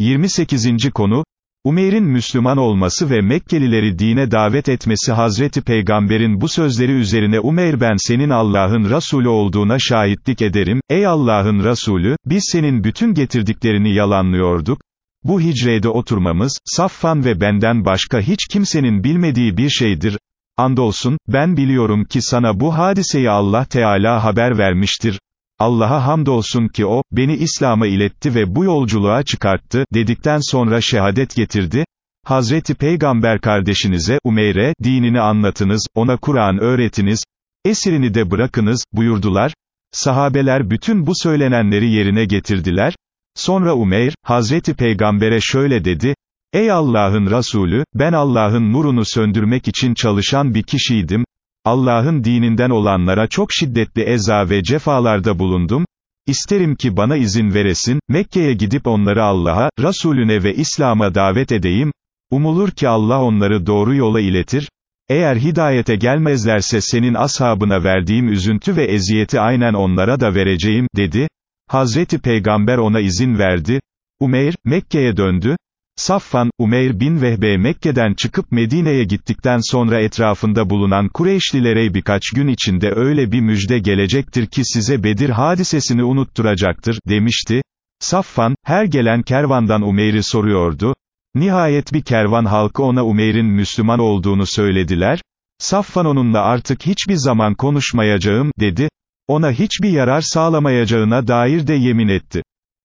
28. konu, Umeyr'in Müslüman olması ve Mekkelileri dine davet etmesi. Hazreti Peygamber'in bu sözleri üzerine Umeyr ben senin Allah'ın Resulü olduğuna şahitlik ederim, ey Allah'ın Resulü, biz senin bütün getirdiklerini yalanlıyorduk, bu hicrede oturmamız, Saffan ve benden başka hiç kimsenin bilmediği bir şeydir, andolsun, ben biliyorum ki sana bu hadiseyi Allah Teala haber vermiştir, Allah'a hamdolsun ki o, beni İslam'a iletti ve bu yolculuğa çıkarttı, dedikten sonra şehadet getirdi, Hazreti Peygamber kardeşinize, Umeyr'e, dinini anlatınız, ona Kur'an öğretiniz, esirini de bırakınız, buyurdular, sahabeler bütün bu söylenenleri yerine getirdiler, sonra Umeyr, Hazreti Peygamber'e şöyle dedi, Ey Allah'ın Resulü, ben Allah'ın nurunu söndürmek için çalışan bir kişiydim, Allah'ın dininden olanlara çok şiddetli eza ve cefalarda bulundum, İsterim ki bana izin veresin, Mekke'ye gidip onları Allah'a, Resulüne ve İslam'a davet edeyim, umulur ki Allah onları doğru yola iletir, eğer hidayete gelmezlerse senin ashabına verdiğim üzüntü ve eziyeti aynen onlara da vereceğim, dedi, Hazreti Peygamber ona izin verdi, Umeyr, Mekke'ye döndü, Saffan, Umeyr bin Vehbe Mekke'den çıkıp Medine'ye gittikten sonra etrafında bulunan Kureyşlilere birkaç gün içinde öyle bir müjde gelecektir ki size Bedir hadisesini unutturacaktır, demişti. Saffan, her gelen kervandan Umeyr'i soruyordu. Nihayet bir kervan halkı ona Umeyr'in Müslüman olduğunu söylediler. Saffan onunla artık hiçbir zaman konuşmayacağım, dedi. Ona hiçbir yarar sağlamayacağına dair de yemin etti.